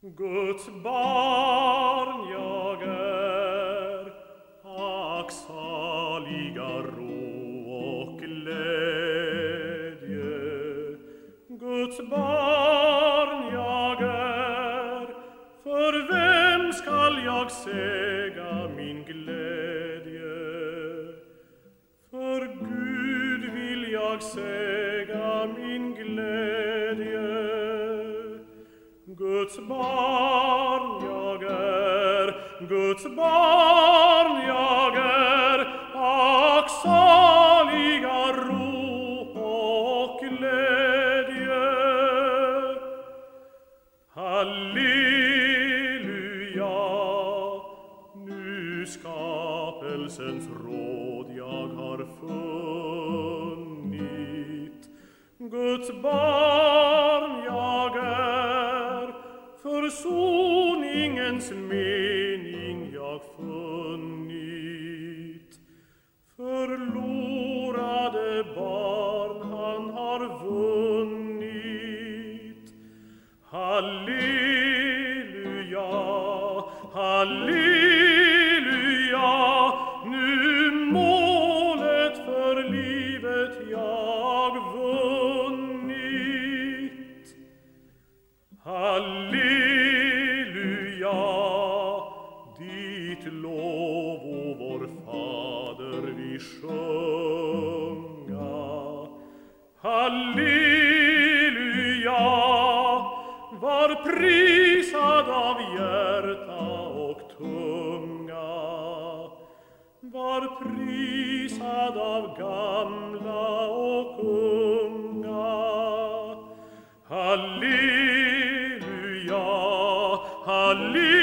Guds barn jag är, ack saliga ro och glädje. Guds barn jag är, för vem skall jag säga min glädje? För Gud vill jag säga min Guds barn jag är, Guds barn jag är, ack saliga ro och glädje. Halleluja, nu skapelsens råd jag har funnit. Guds barn försoningens mening jag funnit. Förlorade barn han har vunnit. Halleluja, halleluja, nu målet för livet jag vunnit. Halleluja, ditt lov, o vår Fader, vi sjunga. Halleluja, var prisad av hjärta och tunga. Var prisad av gamla och unga. Halleluja, halleluja